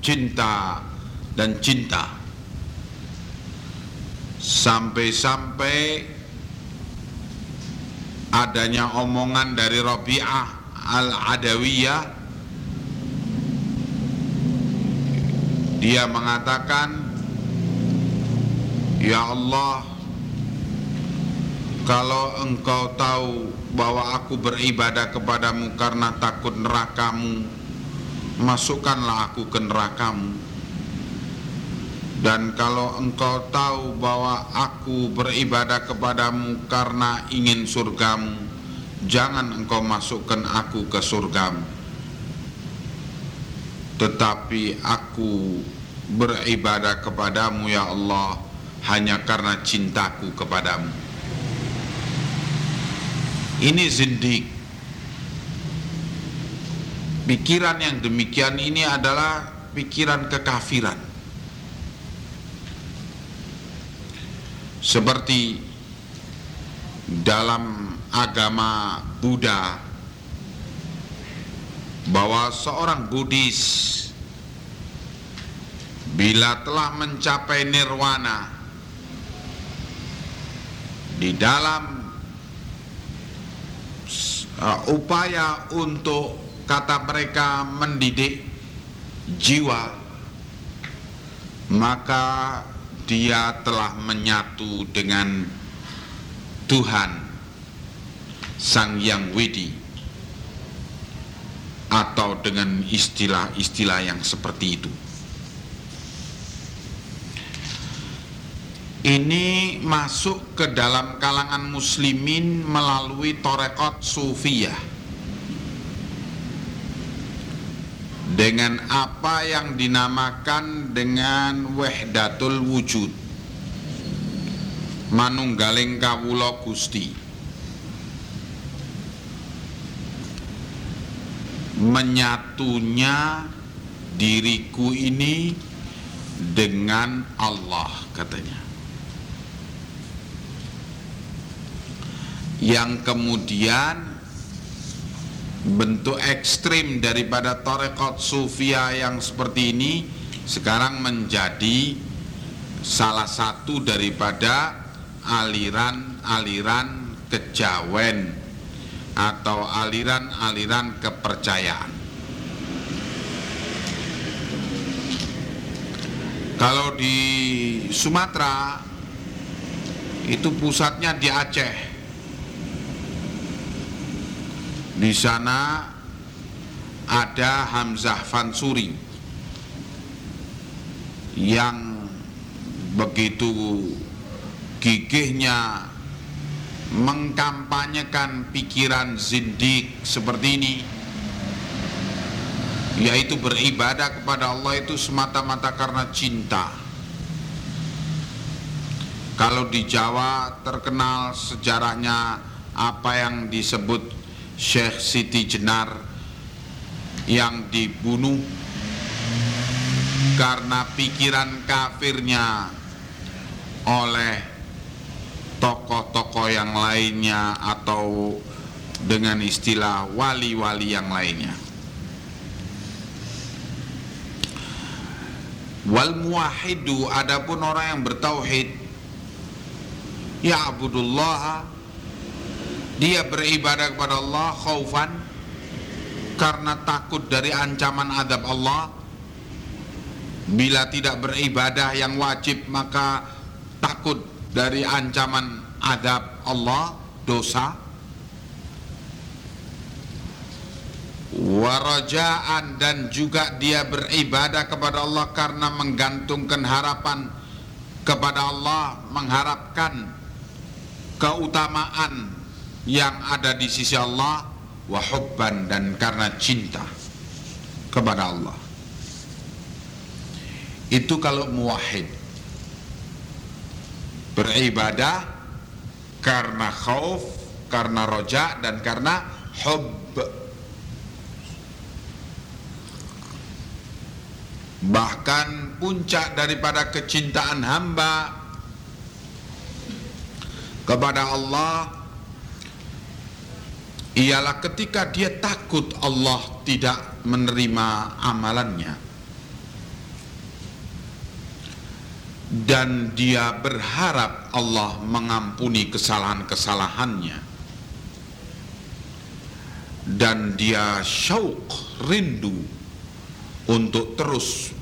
cinta dan cinta. Sampai-sampai adanya omongan dari Rabi'ah al-Adawiyah. Dia mengatakan Ya Allah kalau engkau tahu bahwa aku beribadah kepadamu karena takut nerakamu masukkanlah aku ke nerakamu. Dan kalau engkau tahu bahwa aku beribadah kepadamu karena ingin surgamu jangan engkau masukkan aku ke surgamu. Tetapi aku beribadah kepadamu ya Allah hanya karena cintaku kepadamu. Ini zindik pikiran yang demikian ini adalah pikiran kekafiran. Seperti dalam agama Buddha bahwa seorang Buddhis bila telah mencapai nirwana di dalam uh, upaya untuk kata mereka mendidik jiwa maka dia telah menyatu dengan Tuhan Sang Yang Widi atau dengan istilah-istilah yang seperti itu. Ini masuk ke dalam kalangan muslimin melalui torekot sufiyah dengan apa yang dinamakan dengan wahdatul wujud. Manunggaling kawula Gusti. Menyatunya diriku ini dengan Allah katanya. Yang kemudian bentuk ekstrim daripada torekot sufia yang seperti ini sekarang menjadi salah satu daripada aliran-aliran kejawen atau aliran-aliran kepercayaan. Kalau di Sumatera itu pusatnya di Aceh. Di sana ada Hamzah Fansuri yang begitu gigihnya mengkampanyekan pikiran zindik seperti ini yaitu beribadah kepada Allah itu semata-mata karena cinta. Kalau di Jawa terkenal sejarahnya apa yang disebut Syekh Siti Jenar yang dibunuh karena pikiran kafirnya oleh tokoh-tokoh yang lainnya atau dengan istilah wali-wali yang lainnya. Wal muwahidu adapun orang yang bertauhid ya abudullah dia beribadah kepada Allah khaufan karena takut dari ancaman adab Allah. Bila tidak beribadah yang wajib maka takut dari ancaman adab Allah dosa. Warajaan dan juga dia beribadah kepada Allah karena menggantungkan harapan kepada Allah mengharapkan keutamaan yang ada di sisi Allah wahubban dan karena cinta kepada Allah. Itu kalau muwahid beribadah karena khauf karena roja dan karena hub bahkan puncak daripada kecintaan hamba kepada Allah ialah ketika dia takut Allah tidak menerima amalannya. Dan dia berharap Allah mengampuni kesalahan-kesalahannya. Dan dia syauq rindu untuk terus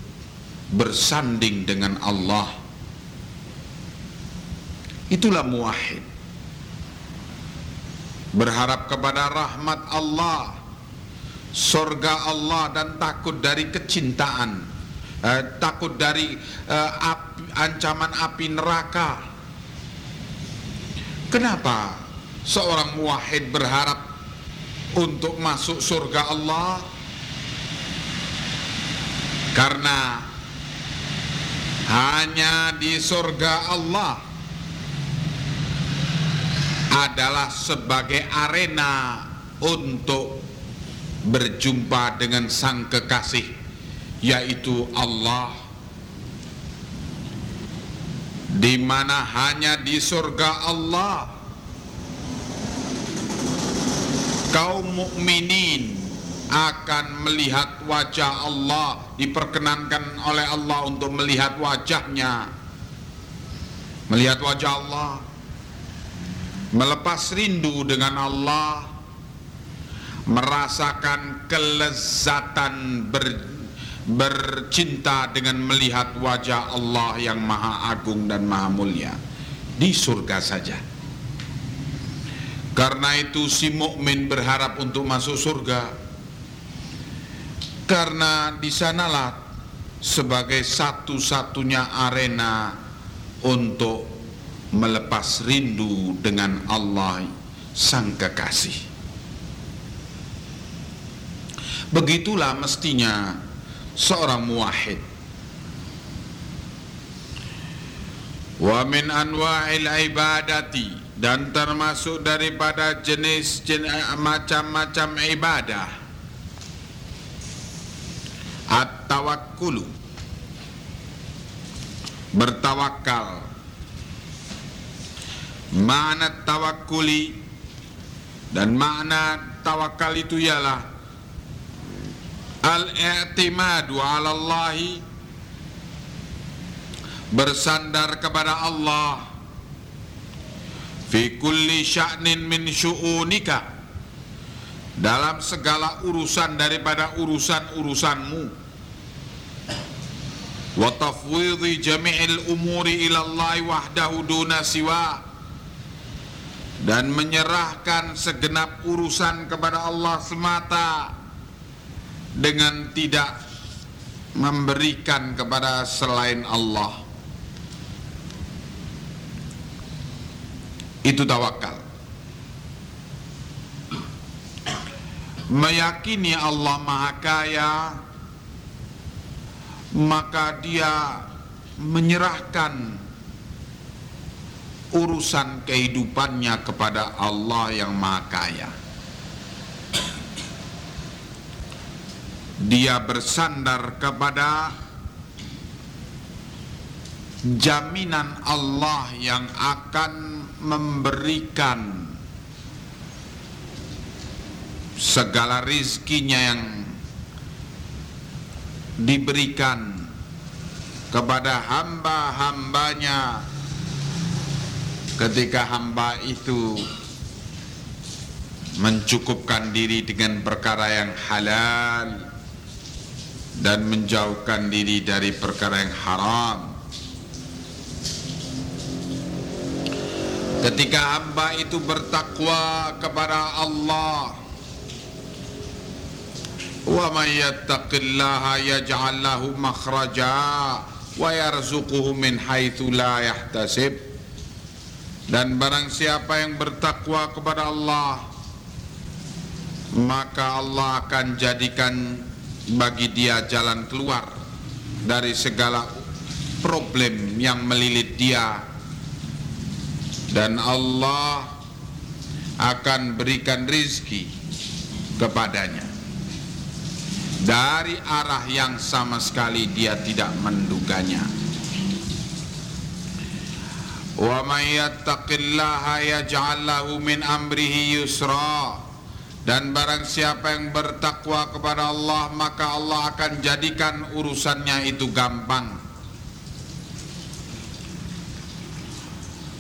bersanding dengan Allah. Itulah muwahhid berharap kepada rahmat Allah surga Allah dan takut dari kecintaan eh, takut dari eh, api, ancaman api neraka. Kenapa seorang muwahhid berharap untuk masuk surga Allah? Karena hanya di surga Allah adalah sebagai arena untuk berjumpa dengan sang kekasih yaitu Allah. Di mana hanya di surga Allah. Kaum mukminin akan melihat wajah Allah diperkenankan oleh Allah untuk melihat wajahnya. Melihat wajah Allah melepas rindu dengan Allah merasakan kelezatan ber, bercinta dengan melihat wajah Allah yang maha agung dan maha mulia di surga saja karena itu si mukmin berharap untuk masuk surga. Karena di sanalah sebagai satu-satunya arena untuk melepas rindu dengan Allah sang kekasih. Begitulah mestinya seorang muwahhid. Wa min anwa'il ibadati dan termasuk daripada jenis, jenis macam-macam ibadah at-tawakkulu bertawakal makna tawakkuli dan makna tawakal itu ialah al-i'timadu 'ala Allah bersandar kepada Allah. Fi kulli sya'nin min syu'unika dalam segala urusan daripada urusan-urusanmu. Wa tafwidhi jami'il umuri ila Allah wahdahu duna siwa dan menyerahkan segenap urusan kepada Allah semata dengan tidak memberikan kepada selain Allah Itu tawakal. Meyakini Allah Maha Kaya, maka dia menyerahkan urusan kehidupannya kepada Allah yang Maha Kaya. Dia bersandar kepada jaminan Allah yang akan memberikan segala rizkinya yang diberikan kepada hamba-hambanya ketika hamba itu mencukupkan diri dengan perkara yang halal dan menjauhkan diri dari perkara yang haram. Ketika hamba itu bertakwa kepada Allah Wa may yattaqillaha yaj'al lahu makhraja wa yarzuquhu min haitsu la yahtasib Dan barang siapa yang bertakwa kepada Allah maka Allah akan jadikan bagi dia jalan keluar dari segala problem yang melilit dia. Dan Allah akan berikan rizki kepadanya. Dari arah yang sama sekali dia tidak menduganya wa may yattaqillaha yaj'al lahu min amrihi yusra. Dan barang siapa yang bertakwa kepada Allah maka Allah akan jadikan urusannya itu gampang.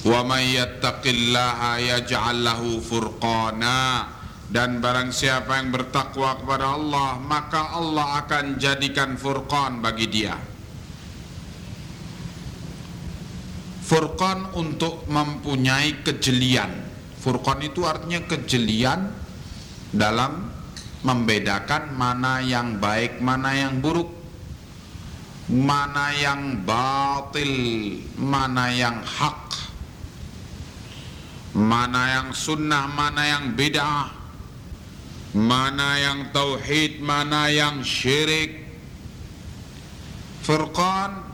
Wa may yattaqillaha yaj'al lahu furqana. Dan barang siapa yang bertakwa kepada Allah maka Allah akan jadikan furqan bagi dia. Furqan untuk mempunyai kejelian. Furqan itu artinya kejelian dalam membedakan mana yang baik, mana yang buruk, mana yang batil, mana yang hak, mana yang sunnah, mana yang bid'ah, mana yang tauhid, mana yang syirik. Furqan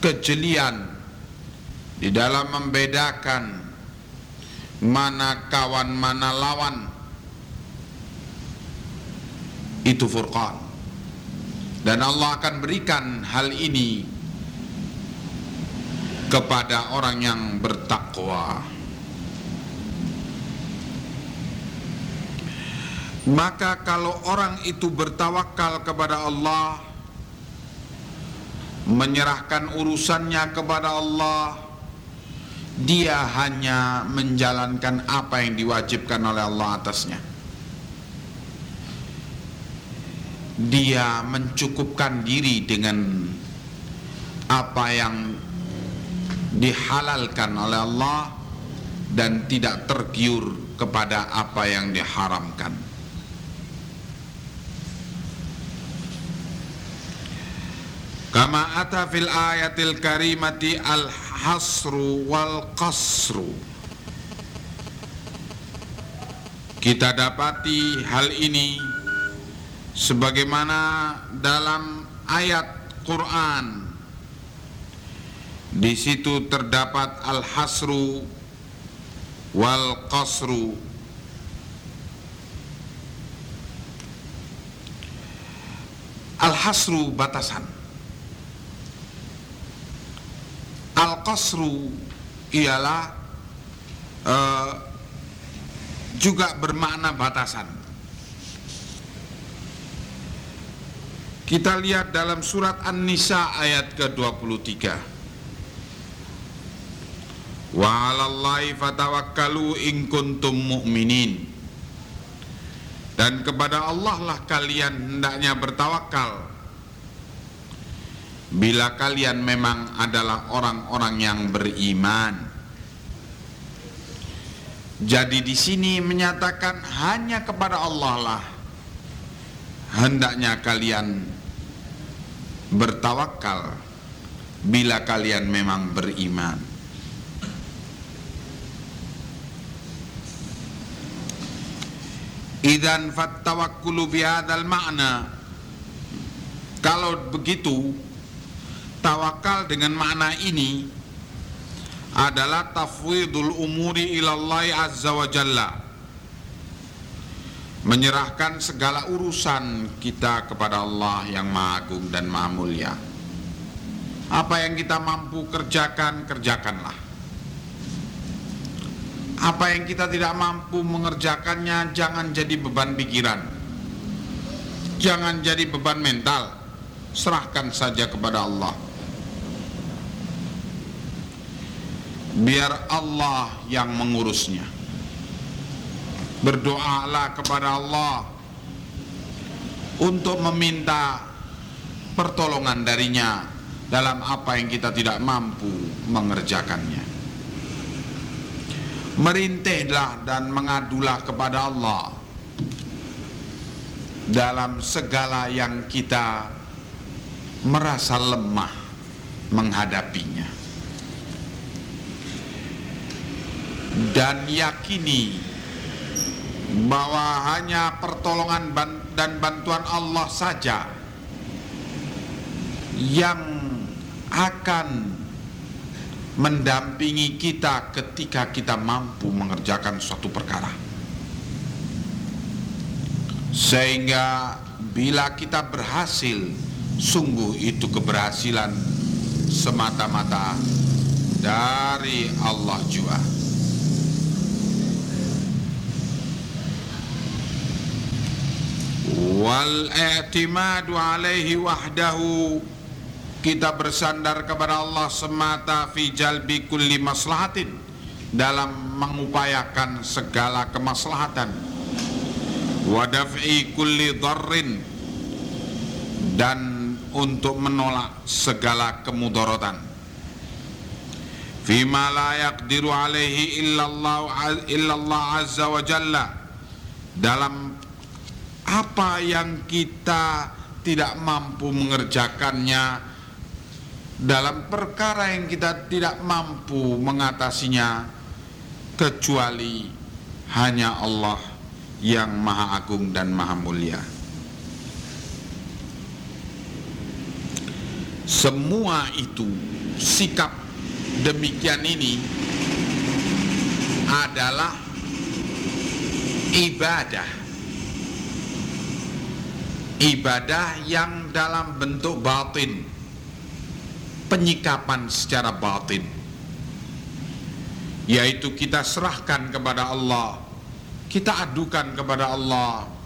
kejelian di dalam membedakan mana kawan mana lawan. Itu furqan. Dan Allah akan berikan hal ini kepada orang yang bertakwa. Maka kalau orang itu bertawakal kepada Allah menyerahkan urusannya kepada Allah dia hanya menjalankan apa yang diwajibkan oleh Allah atasnya. Dia mencukupkan diri dengan apa yang dihalalkan oleh Allah dan tidak tergiur kepada apa yang diharamkan Kama ata fil ayatil karimati al hasru wal qasru Kita dapati hal ini sebagaimana dalam ayat Quran. Di situ terdapat al hasru wal qasru al hasru batasan Al-qasru ialah uh, juga bermakna batasan. Kita lihat dalam surat An-Nisa ayat ke-23. Wa 'alallahi fatawakkalu in kuntum mu'minin. Dan kepada Allah lah kalian hendaknya bertawakal bila kalian memang adalah orang-orang yang beriman. Jadi di sini menyatakan hanya kepada Allah lah hendaknya kalian bertawakal bila kalian memang beriman. Idan fattawakkulu bihadzal makna. Kalau begitu tawakal dengan makna ini adalah tafwidul umuri ilallahi azza wa jalla. Menyerahkan segala urusan kita kepada Allah yang maha agung dan maha mulia. Apa yang kita mampu kerjakan kerjakanlah. Apa yang kita tidak mampu mengerjakannya jangan jadi beban pikiran. Jangan jadi beban mental. Serahkan saja kepada Allah biar Allah yang mengurusnya. Berdoalah kepada Allah untuk meminta pertolongan darinya dalam apa yang kita tidak mampu mengerjakannya. Merintihlah dan mengadulah kepada Allah dalam segala yang kita merasa lemah menghadapinya dan yakini bahwa hanya pertolongan dan bantuan Allah saja yang akan mendampingi kita ketika kita mampu mengerjakan suatu perkara. Sehingga bila kita berhasil, sungguh itu keberhasilan semata-mata dari Allah jua. Wal i'timadu alaihi wahdahu. Kita bersandar kepada Allah semata fi jalbi kulli maslahatin dalam mengupayakan segala kemaslahatan. Wa daf'i kulli dharrin dan untuk menolak segala kemudorotan. Fima la yaqdiru alaihi illallah illallah azza wa jalla dalam apa yang kita tidak mampu mengerjakannya dalam perkara yang kita tidak mampu mengatasinya kecuali hanya Allah yang maha agung dan maha mulia. Semua itu sikap demikian ini adalah ibadah ibadah yang dalam bentuk batin. Penyikapan secara batin. Yaitu kita serahkan kepada Allah. Kita adukan kepada Allah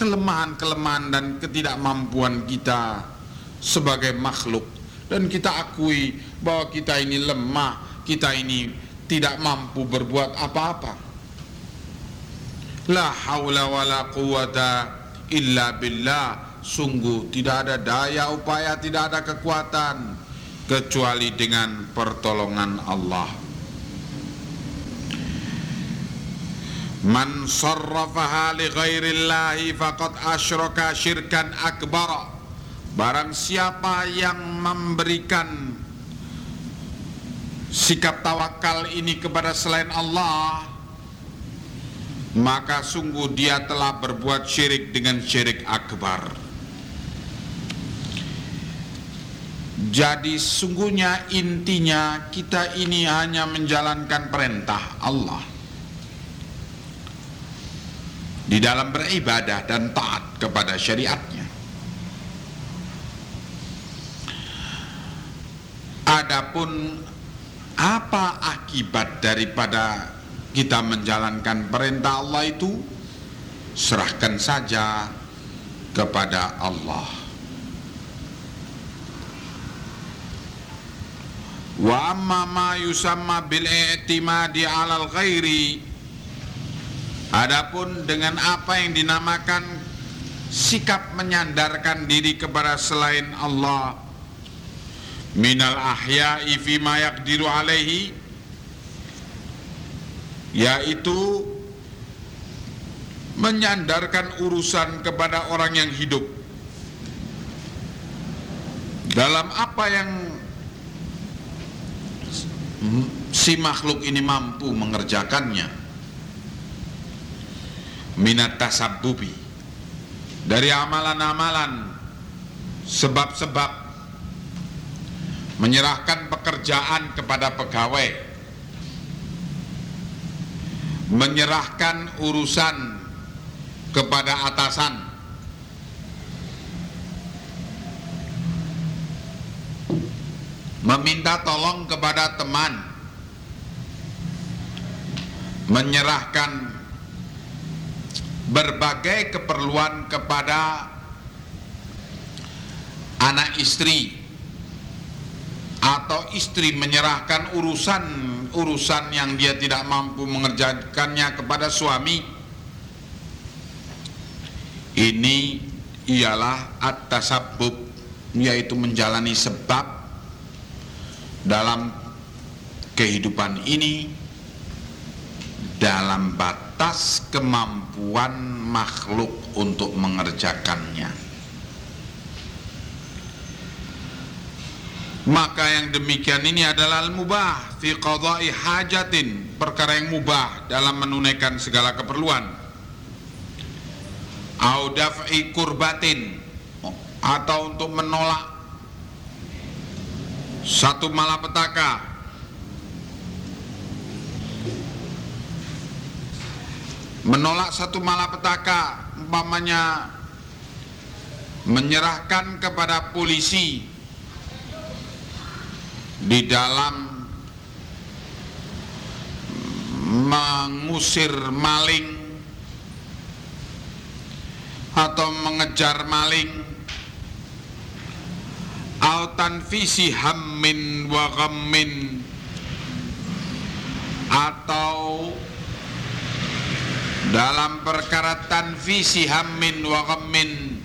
kelemahan-kelemahan dan ketidakmampuan kita sebagai makhluk. Dan kita akui bahwa kita ini lemah, kita ini tidak mampu berbuat apa-apa. La haula wala quwata illa billah. Sungguh tidak ada daya upaya, tidak ada kekuatan kecuali dengan pertolongan Allah. Man sarrafaha li ghairillahi faqad asyraka syirkan akbara Barang siapa yang memberikan sikap tawakal ini kepada selain Allah maka sungguh dia telah berbuat syirik dengan syirik akbar. Jadi sungguhnya intinya kita ini hanya menjalankan perintah Allah. Di dalam beribadah dan taat kepada syariatnya. Adapun apa akibat daripada kita menjalankan perintah Allah itu serahkan saja kepada Allah. Wa amma ma yusamma bil i'timadi 'alal ghairi Adapun dengan apa yang dinamakan sikap menyandarkan diri kepada selain Allah minal ahya'i ma yaqdiru alaihi yaitu menyandarkan urusan kepada orang yang hidup. Dalam apa yang si makhluk ini mampu mengerjakannya? Minat tasabbubi. Dari amalan-amalan sebab-sebab menyerahkan pekerjaan kepada pegawai, menyerahkan urusan kepada atasan, meminta tolong kepada teman, menyerahkan berbagai keperluan kepada anak istri atau istri menyerahkan urusan urusan yang dia tidak mampu mengerjakannya kepada suami ini ialah at-tasabbub yaitu menjalani sebab dalam kehidupan ini dalam batas kemampuan makhluk untuk mengerjakannya maka yang demikian ini adalah al-mubah fi qada'i hajatin perkara yang mubah dalam menunaikan segala keperluan. Au daf'i kurbatin atau untuk menolak satu malapetaka. Menolak satu malapetaka umpamanya menyerahkan kepada polisi di dalam mengusir maling atau mengejar maling. Au tanfisi hammin wa ghammin. Atau dalam perkara tanfisi hammin wa ghammin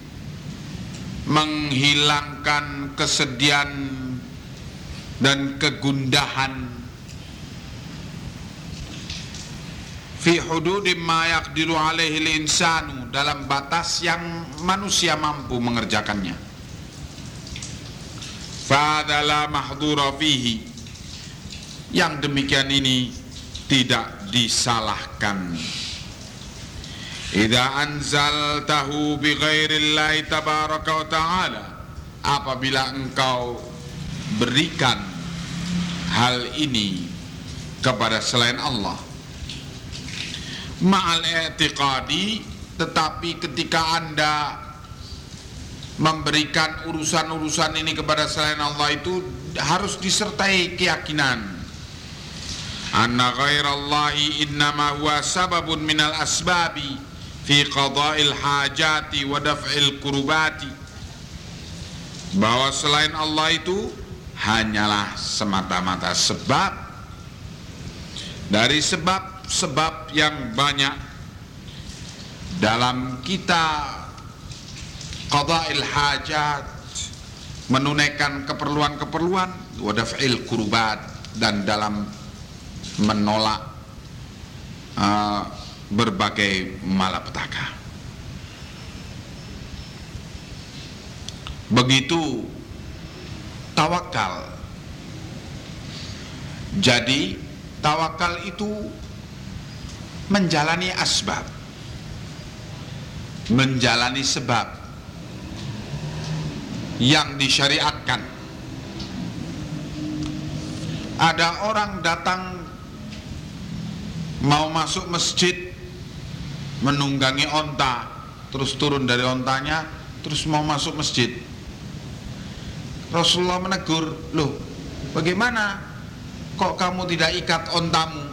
menghilangkan kesedihan dan kegundahan. Fi hududi ma yaqdiru alaihi insanu dalam batas yang manusia mampu mengerjakannya. Fadala mahdura fihi yang demikian ini tidak disalahkan. Idza anzaltahu bi ghairillahi tabaraka wa ta'ala apabila engkau berikan hal ini kepada selain Allah. Ma'al i'tiqadi tetapi ketika Anda memberikan urusan-urusan ini kepada selain Allah itu harus disertai keyakinan. Anna ghairallahi innama huwa sababun minal asbabi fi qada'il hajati wa daf'il kurubati bahwa selain Allah itu hanyalah semata-mata sebab dari sebab-sebab yang banyak dalam kita qada'il hajat menunaikan keperluan-keperluan wa daf'il kurubat dan dalam menolak uh, berbagai malapetaka. Begitu tawakal. Jadi tawakal itu menjalani asbab. Menjalani sebab yang disyariatkan. Ada orang datang mau masuk masjid menunggangi onta terus turun dari ontanya terus mau masuk masjid Rasulullah menegur loh bagaimana kok kamu tidak ikat ontamu?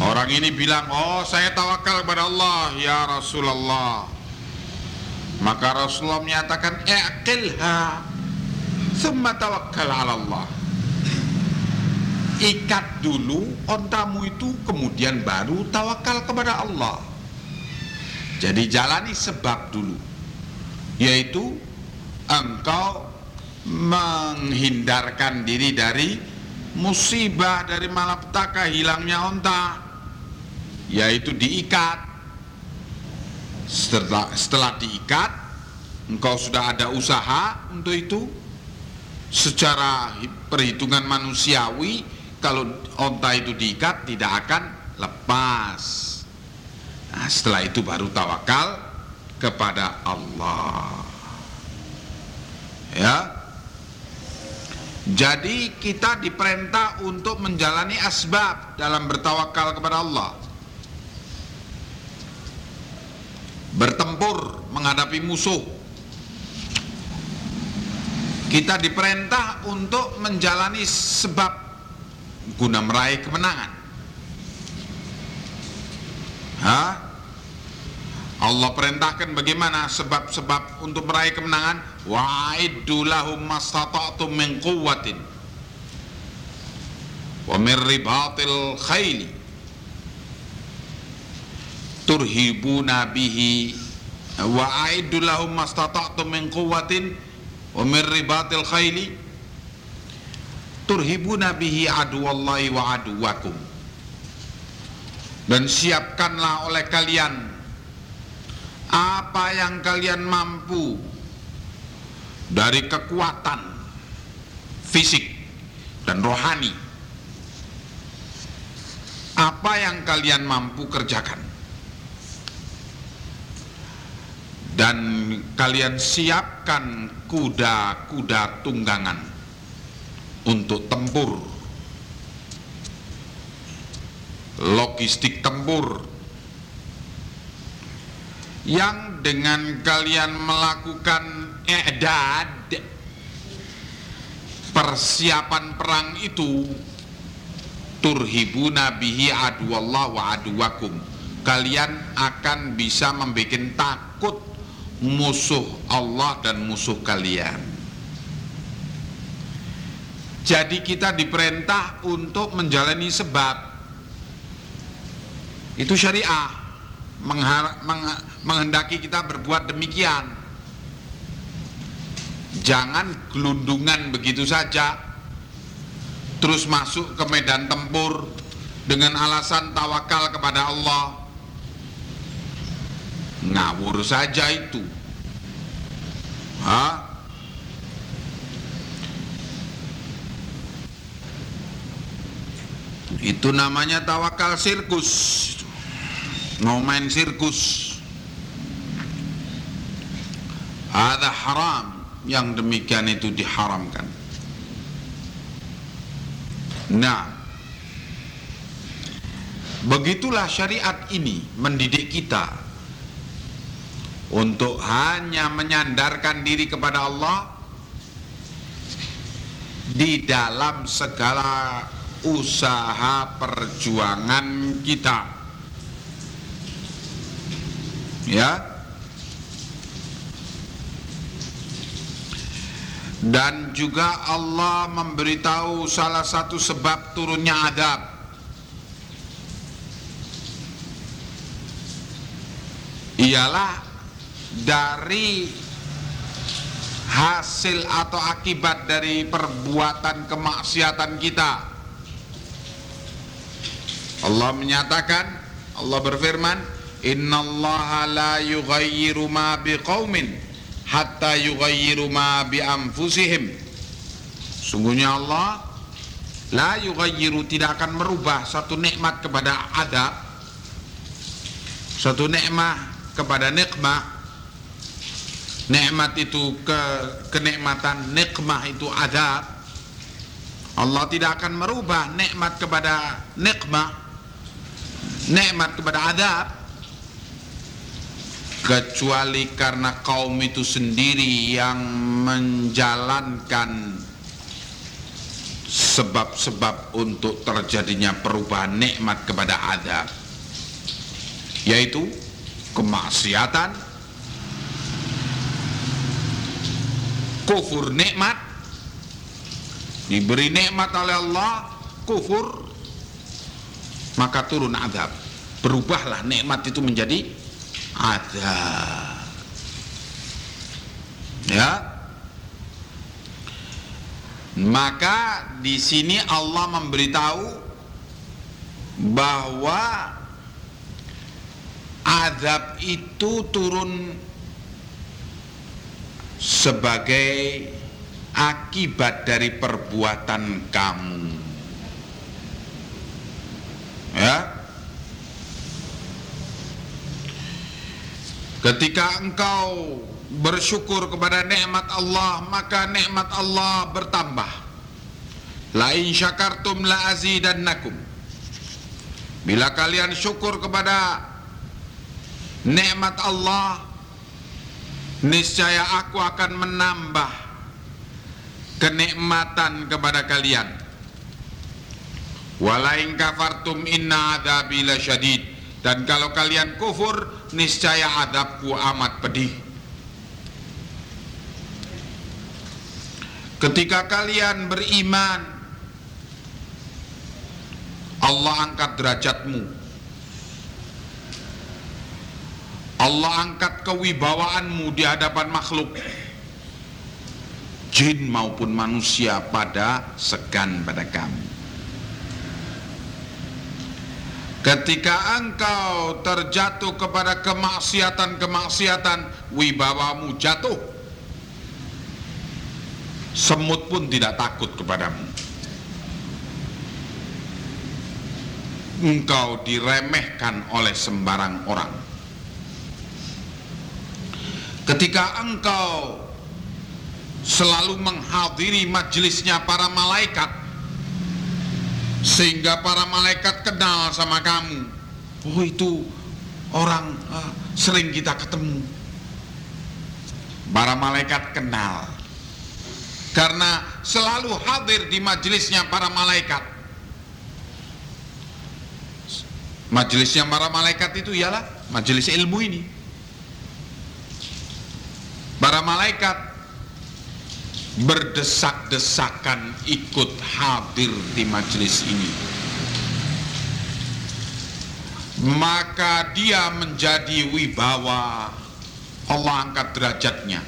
Orang ini bilang oh saya tawakal kepada Allah ya Rasulullah. Maka Rasulullah menyatakan i'qilha thumma tawakkal ala Allah. Ikat dulu ontamu itu kemudian baru tawakal kepada Allah. Jadi jalani sebab dulu yaitu engkau menghindarkan diri dari musibah dari malapetaka hilangnya onta yaitu diikat setelah, setelah diikat engkau sudah ada usaha untuk itu secara perhitungan manusiawi kalau onta itu diikat tidak akan lepas. Nah, setelah itu baru tawakal kepada Allah. Ya. Jadi kita diperintah untuk menjalani asbab dalam bertawakal kepada Allah. Bertempur menghadapi musuh. Kita diperintah untuk menjalani sebab guna meraih kemenangan. Hah? Allah perintahkan bagaimana sebab-sebab untuk meraih kemenangan. Wa'iddu lahum mastata'tum min quwwatin wa min ribatil khayli turhibuna bihi. Wa'iddu lahum mastata'tum min quwwatin wa min ribatil khayli turhibuna bihi aduwallahi wa aduwakum. Dan siapkanlah oleh kalian apa yang kalian mampu dari kekuatan fisik dan rohani? Apa yang kalian mampu kerjakan? Dan kalian siapkan kuda-kuda tunggangan untuk tempur. Logistik tempur yang dengan kalian melakukan i'dad persiapan perang itu turhibu nabihi aduallah wa aduwakum. Kalian akan bisa membuat takut musuh Allah dan musuh kalian. Jadi kita diperintah untuk menjalani sebab. Itu syariah menghendaki kita berbuat demikian. Jangan gelundungan begitu saja terus masuk ke medan tempur dengan alasan tawakal kepada Allah. Ngawur saja itu. Hah? Itu namanya tawakal sirkus. Mau main sirkus. Ada haram yang demikian itu diharamkan. Nah, begitulah syariat ini mendidik kita untuk hanya menyandarkan diri kepada Allah di dalam segala usaha perjuangan kita. Ya. Dan juga Allah memberitahu salah satu sebab turunnya adab Ialah dari hasil atau akibat dari perbuatan kemaksiatan kita Allah menyatakan Allah berfirman innallaha la yughayyiru ma biqaumin hatta yughayyiru ma bi anfusihim sungguhnya Allah la yughayyiru tidak akan merubah satu nikmat kepada adab satu nikmat kepada nikmah. Nikmat itu ke kenikmatan nikmah itu adab. Allah tidak akan merubah nikmat kepada nikmah nikmat kepada adab kecuali karena kaum itu sendiri yang menjalankan sebab-sebab untuk terjadinya perubahan nikmat kepada adab yaitu kemaksiatan kufur nikmat diberi nikmat oleh Allah kufur maka turun adab berubahlah nikmat itu menjadi ada. Ya. Maka di sini Allah memberitahu bahwa azab itu turun sebagai akibat dari perbuatan kamu. Ya Ketika engkau bersyukur kepada nikmat Allah maka nikmat Allah bertambah. La in syakartum la azidannakum. Bila kalian syukur kepada nikmat Allah niscaya aku akan menambah kenikmatan kepada kalian. Wala in kafartum inna adzabi lasyadid. Dan kalau kalian kufur niscaya adabku amat pedih. Ketika kalian beriman Allah angkat derajatmu. Allah angkat kewibawaanmu di hadapan makhluk. Jin maupun manusia pada segan pada kamu Ketika engkau terjatuh kepada kemaksiatan-kemaksiatan, wibawamu jatuh. Semut pun tidak takut kepadamu. Engkau diremehkan oleh sembarang orang. Ketika engkau selalu menghadiri majelisnya para malaikat, sehingga para malaikat kenal sama kamu. Oh itu orang uh, sering kita ketemu. Para malaikat kenal. Karena selalu hadir di majelisnya para malaikat. Majelisnya para malaikat itu ialah majelis ilmu ini. Para malaikat berdesak-desakan ikut hadir di majelis ini. Maka dia menjadi wibawa Allah angkat derajatnya.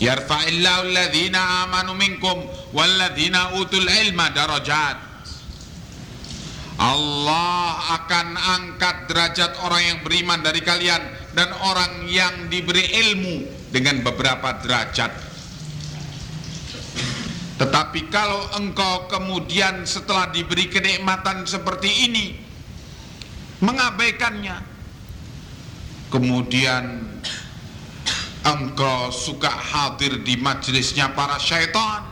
Yarfa'illahu alladhina amanu minkum walladhina utul ilma darajat. Allah akan angkat derajat orang yang beriman dari kalian dan orang yang diberi ilmu dengan beberapa derajat tetapi kalau engkau kemudian setelah diberi kenikmatan seperti ini mengabaikannya kemudian engkau suka hadir di majelisnya para syaitan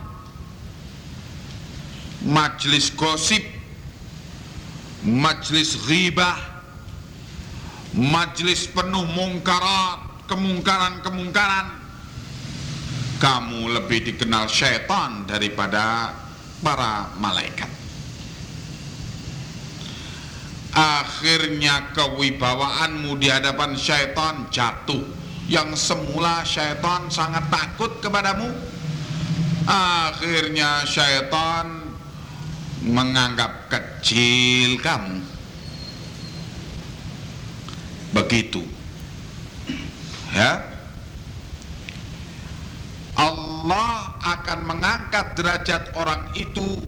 majelis gosip majelis ghibah majelis penuh mungkarat kemungkaran-kemungkaran kamu lebih dikenal syaitan daripada para malaikat. Akhirnya kewibawaanmu di hadapan syaitan jatuh. Yang semula syaitan sangat takut kepadamu akhirnya syaitan menganggap kecil kamu. Begitu. Ya Allah akan mengangkat derajat orang itu